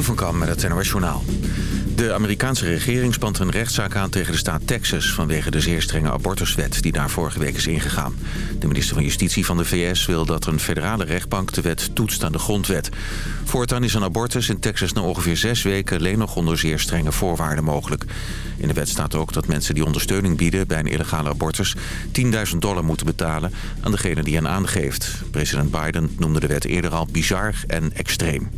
Jeroen van met het. De Amerikaanse regering spant een rechtszaak aan tegen de staat Texas... vanwege de zeer strenge abortuswet die daar vorige week is ingegaan. De minister van Justitie van de VS wil dat een federale rechtbank de wet toetst aan de grondwet. Voortaan is een abortus in Texas na ongeveer zes weken... alleen nog onder zeer strenge voorwaarden mogelijk. In de wet staat ook dat mensen die ondersteuning bieden bij een illegale abortus... 10.000 dollar moeten betalen aan degene die hen aangeeft. President Biden noemde de wet eerder al bizar en extreem.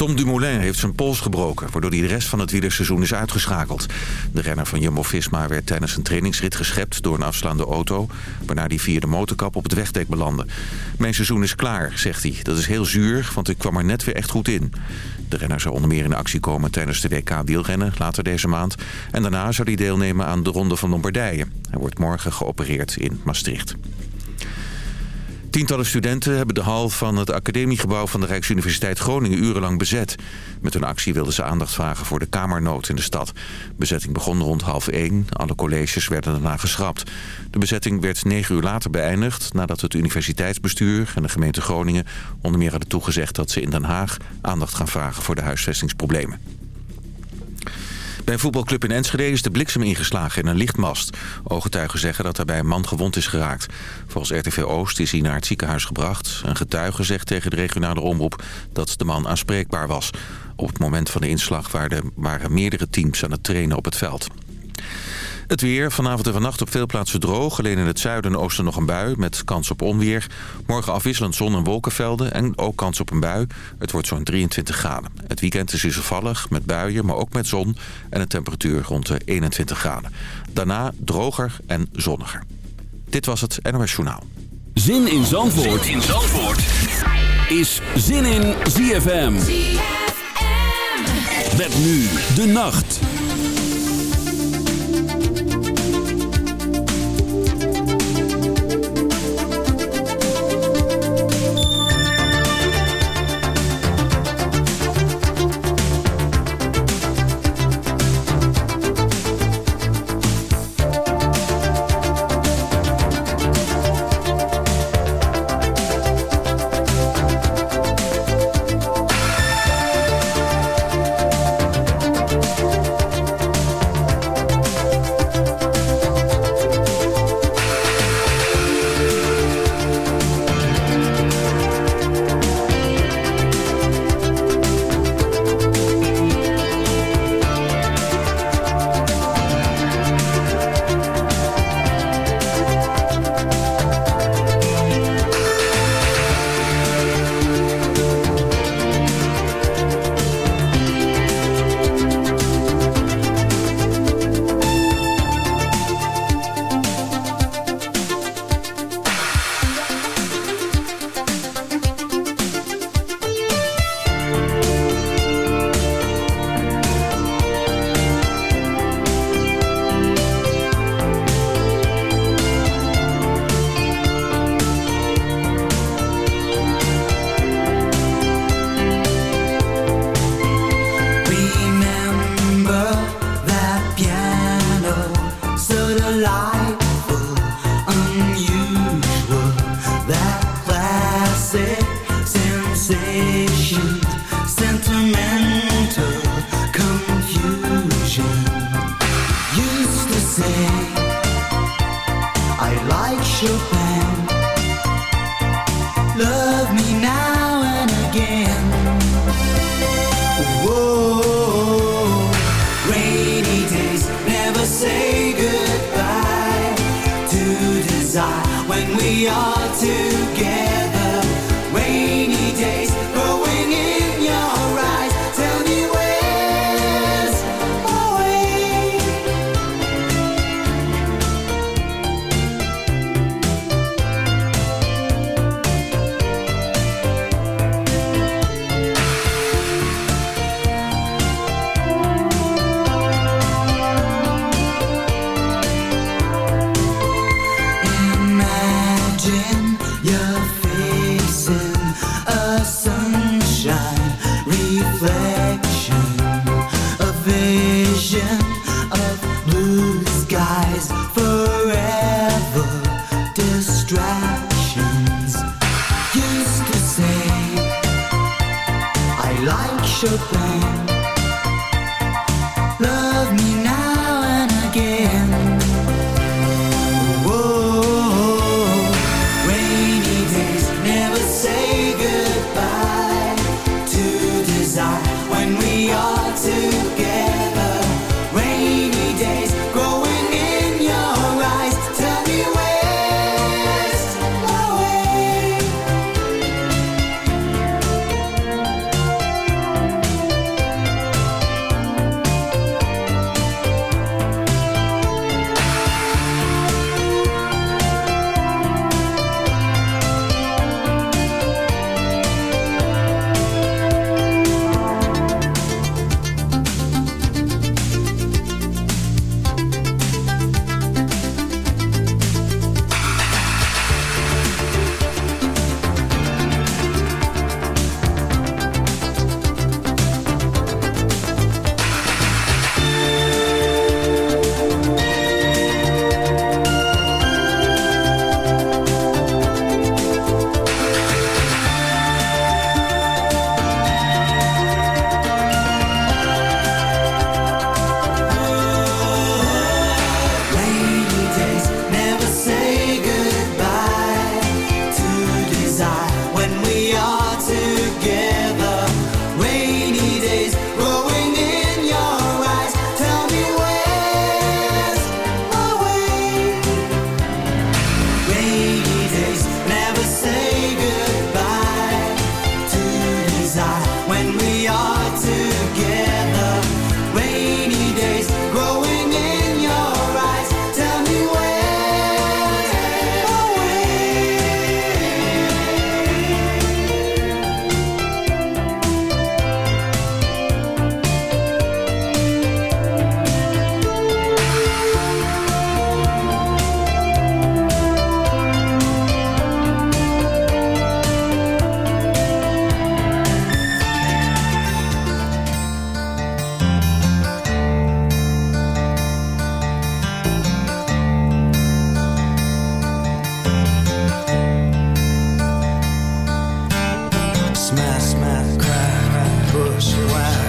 Tom Dumoulin heeft zijn pols gebroken... waardoor hij de rest van het wielerseizoen is uitgeschakeld. De renner van Jumbo-Visma werd tijdens een trainingsrit geschept... door een afslaande auto... waarna hij via de motorkap op het wegdek belandde. Mijn seizoen is klaar, zegt hij. Dat is heel zuur, want ik kwam er net weer echt goed in. De renner zou onder meer in actie komen tijdens de WK wielrennen later deze maand. En daarna zou hij deelnemen aan de Ronde van Lombardije. Hij wordt morgen geopereerd in Maastricht. Tientallen studenten hebben de hal van het academiegebouw van de Rijksuniversiteit Groningen urenlang bezet. Met hun actie wilden ze aandacht vragen voor de kamernood in de stad. Bezetting begon rond half één. Alle colleges werden daarna geschrapt. De bezetting werd negen uur later beëindigd nadat het universiteitsbestuur en de gemeente Groningen onder meer hadden toegezegd dat ze in Den Haag aandacht gaan vragen voor de huisvestingsproblemen. Bij een voetbalclub in Enschede is de bliksem ingeslagen in een lichtmast. Ooggetuigen zeggen dat daarbij een man gewond is geraakt. Volgens RTV Oost is hij naar het ziekenhuis gebracht. Een getuige zegt tegen de regionale omroep dat de man aanspreekbaar was. Op het moment van de inslag waren meerdere teams aan het trainen op het veld. Het weer, vanavond en vannacht op veel plaatsen droog. Alleen in het zuiden en oosten nog een bui met kans op onweer. Morgen afwisselend zon- en wolkenvelden en ook kans op een bui. Het wordt zo'n 23 graden. Het weekend is wisselvallig met buien, maar ook met zon. En een temperatuur rond de 21 graden. Daarna droger en zonniger. Dit was het NOS Journaal. Zin in Zandvoort, zin in Zandvoort. is Zin in ZFM. ZFM. Met nu de nacht. sensation wish you well.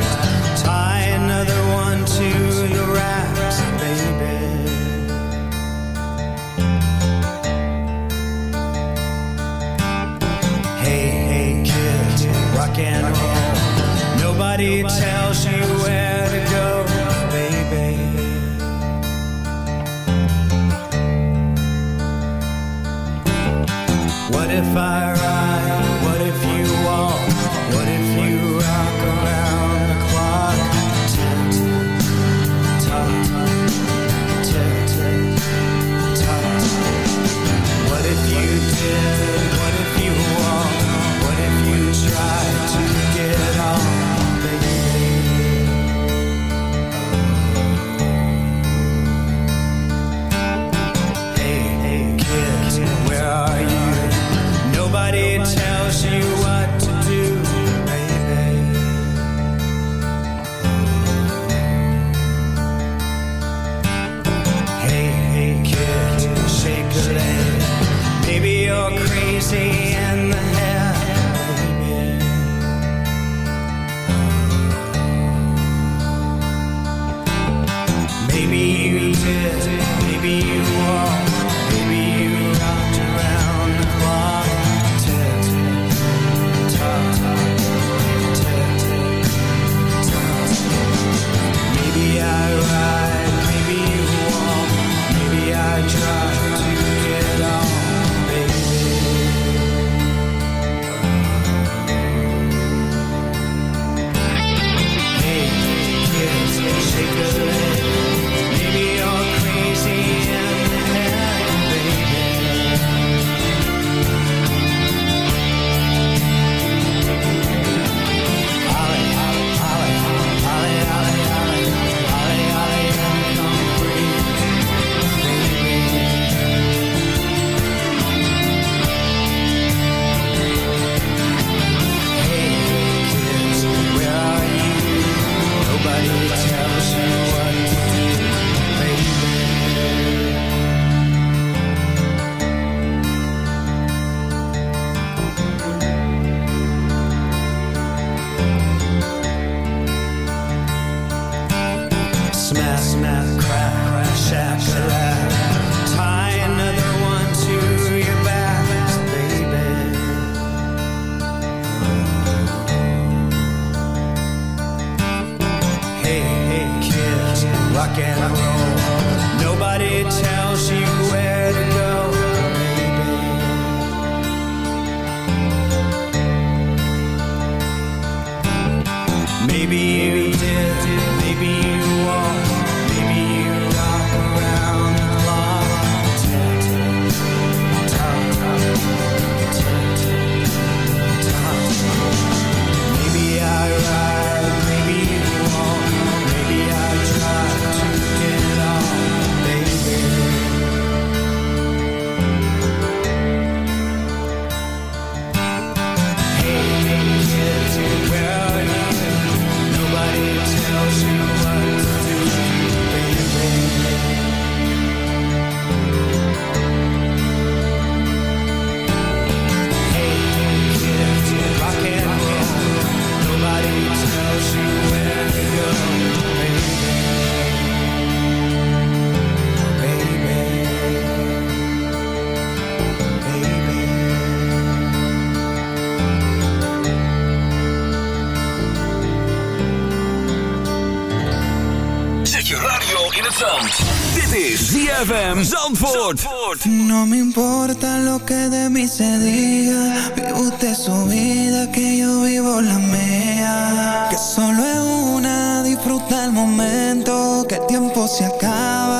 ZFM Zandvoort. No me importa lo que de mí se diga. Vive usted su vida, que yo vivo la mía. Que solo es una, disfruta el momento. Que el tiempo se acaba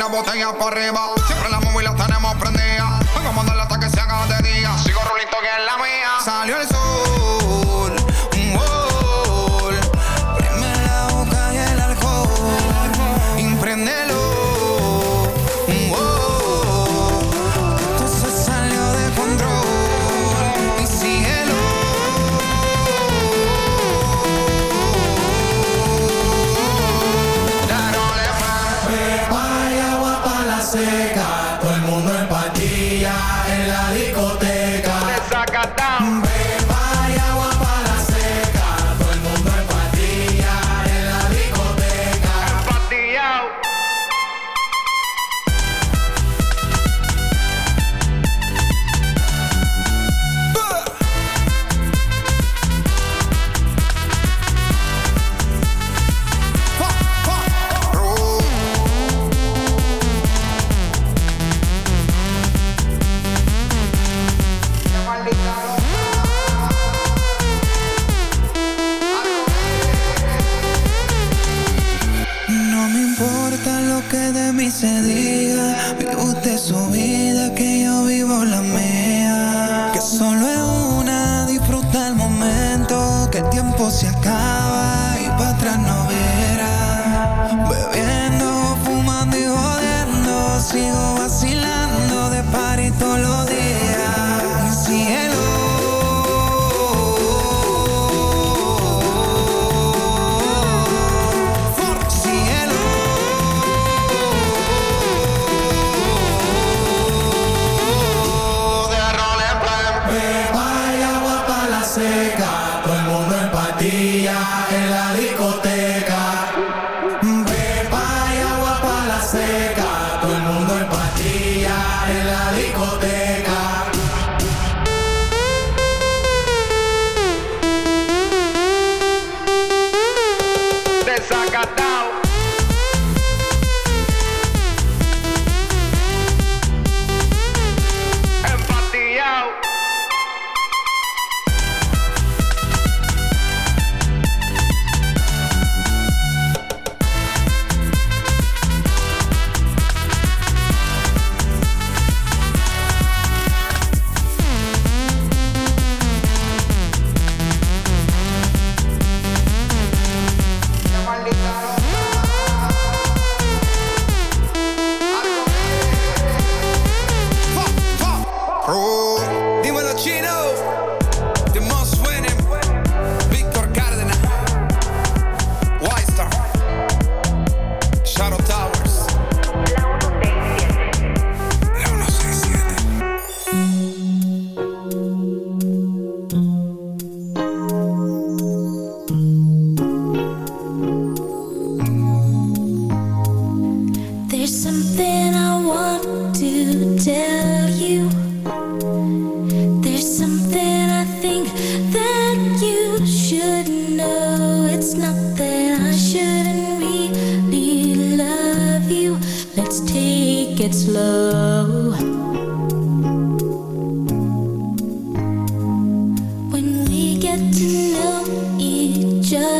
la botella para arriba. En la discoteca. get to know each other.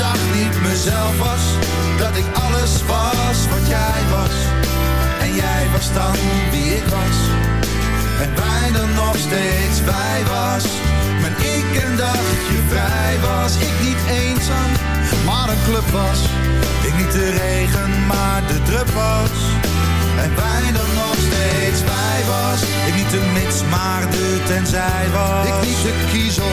Dag niet mezelf was. Dat ik alles was wat jij was. En jij was dan wie ik was. En wij dan nog steeds wij was. Mijn ik een dagje vrij was. Ik niet eenzaam, maar een club was. Ik niet de regen, maar de drup was. En wij dan nog steeds wij was. Ik niet de mits, maar de tenzij was. Ik niet de kiezel,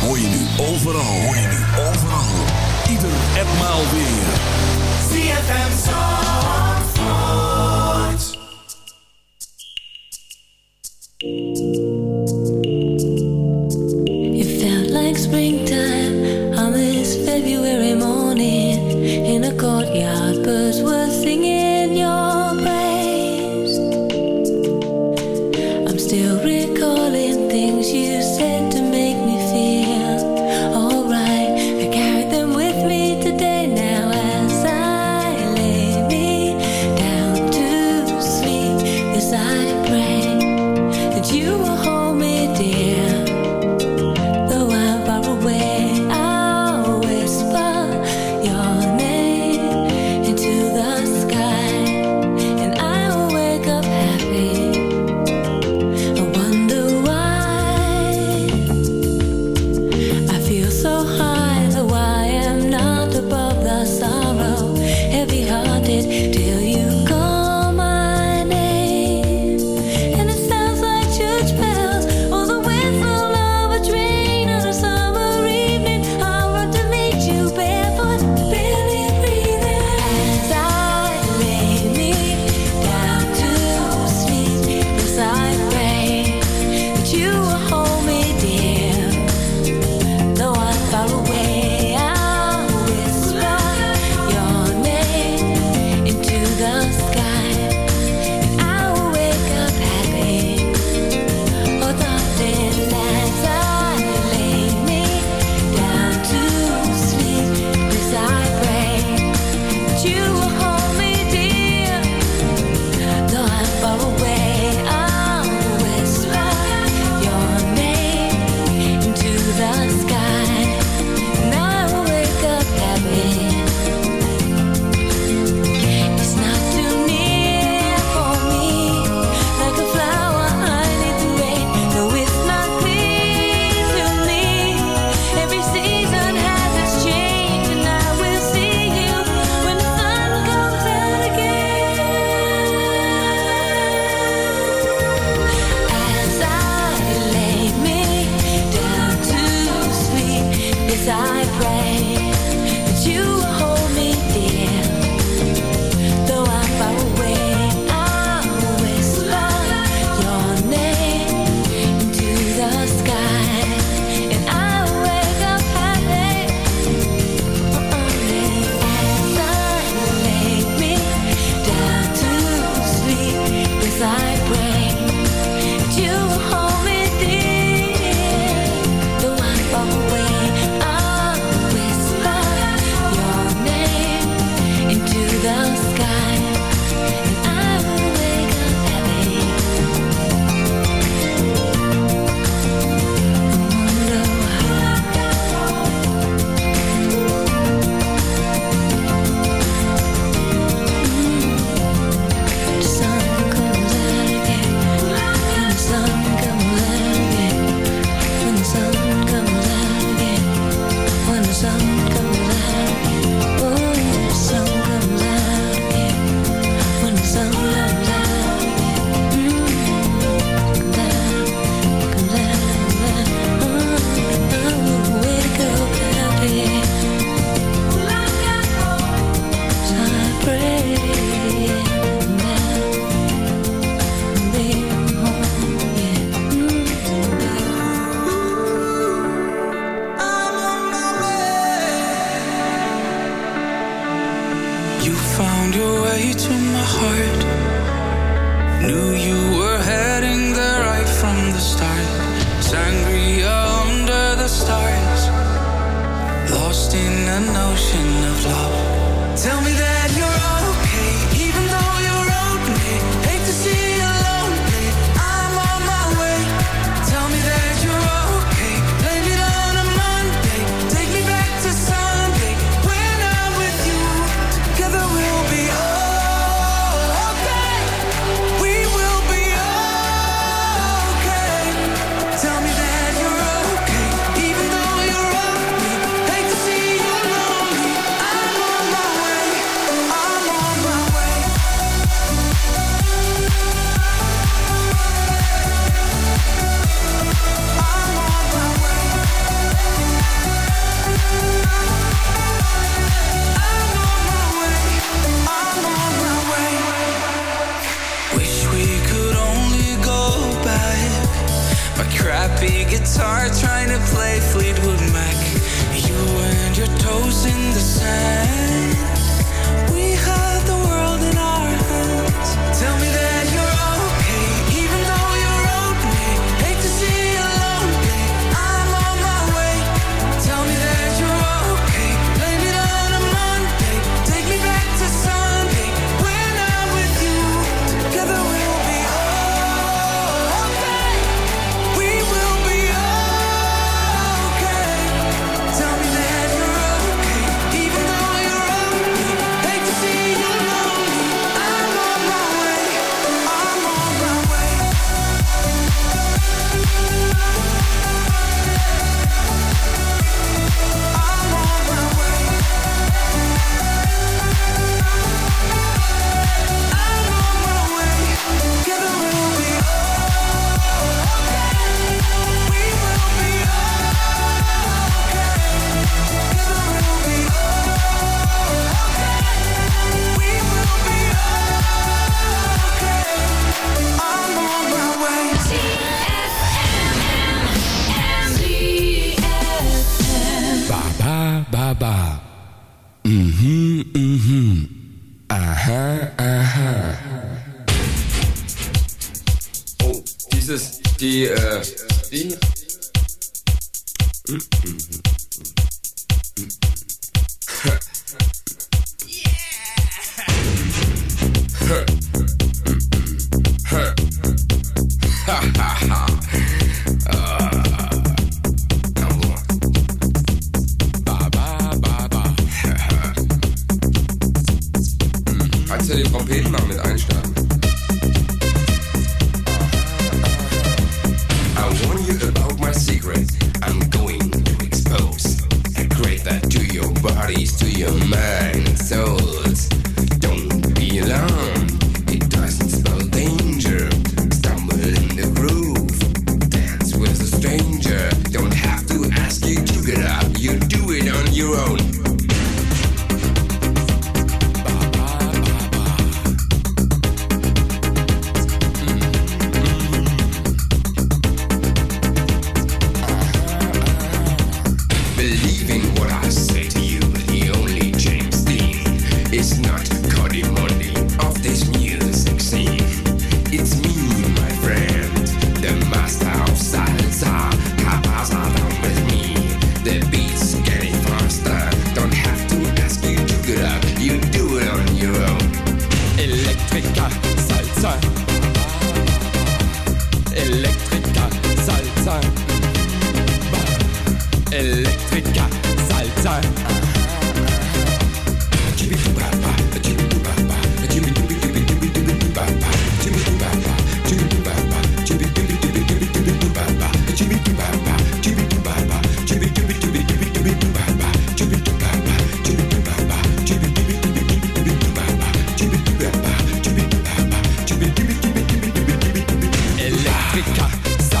Hoor je nu overal.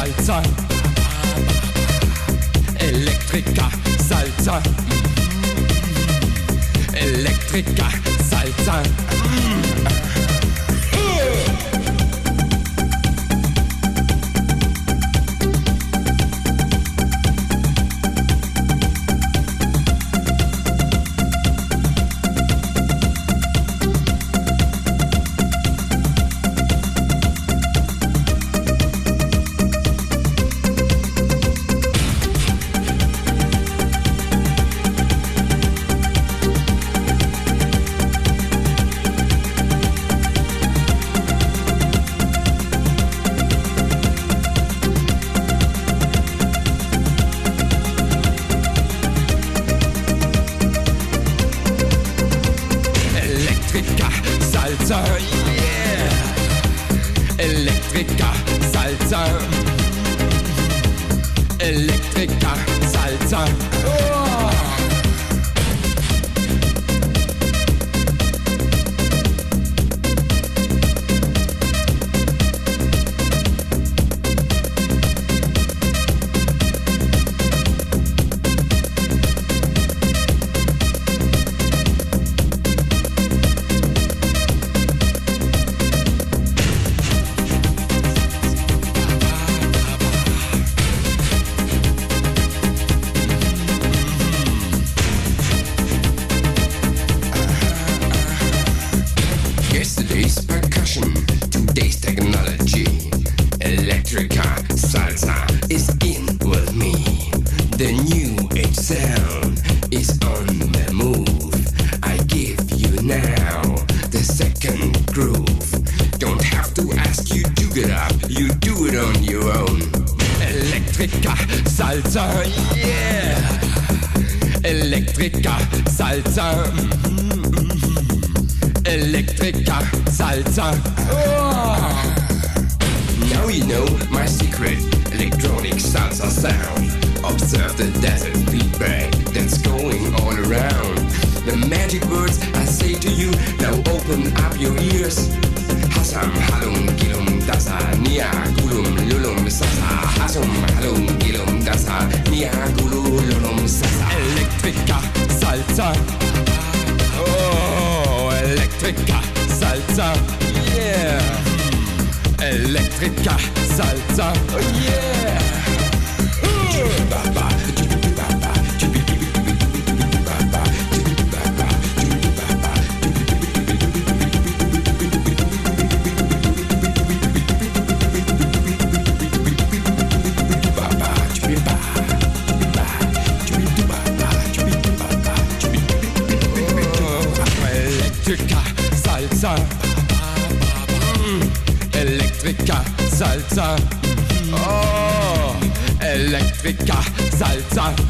Salzer, Elektriker, Salzer, Elektriker, Salzer. Now the second groove. Don't have to ask you to get up, you do it on your own. Electrica salsa, yeah. Electrica salsa. Mm-hmm. Electrica salsa. Oh. Now you know my secret electronic salsa sound. Observe the desert feedback that's going all around. The magic words I say to you, now open up your ears. Hasam halum gilum dasa nia gulum lulum sasa. Hasum halum gilum dasa nia gulum lulum sasa. Electrica salsa. Oh, Electrica salsa. Yeah. Electrica salsa. Oh, yeah. Electrica salsa. Oh, Electrica salsa.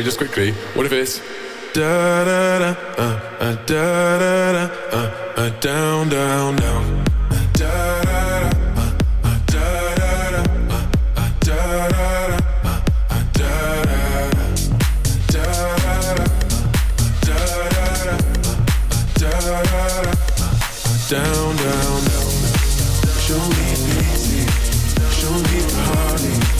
Sorry, just quickly. What if it's da da da uh, uh, da da da uh, uh, down down down uh, down, down, down. Show me pity, show me party.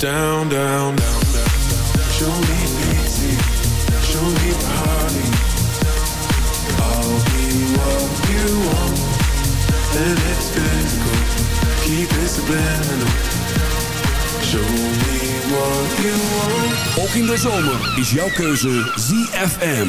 down, down, down, down. Show me pity, show me party. I'll be what you want, and it's physical. Keep it subliminal. Show me what you want. Ook in de zomer is jouw keuze ZFM.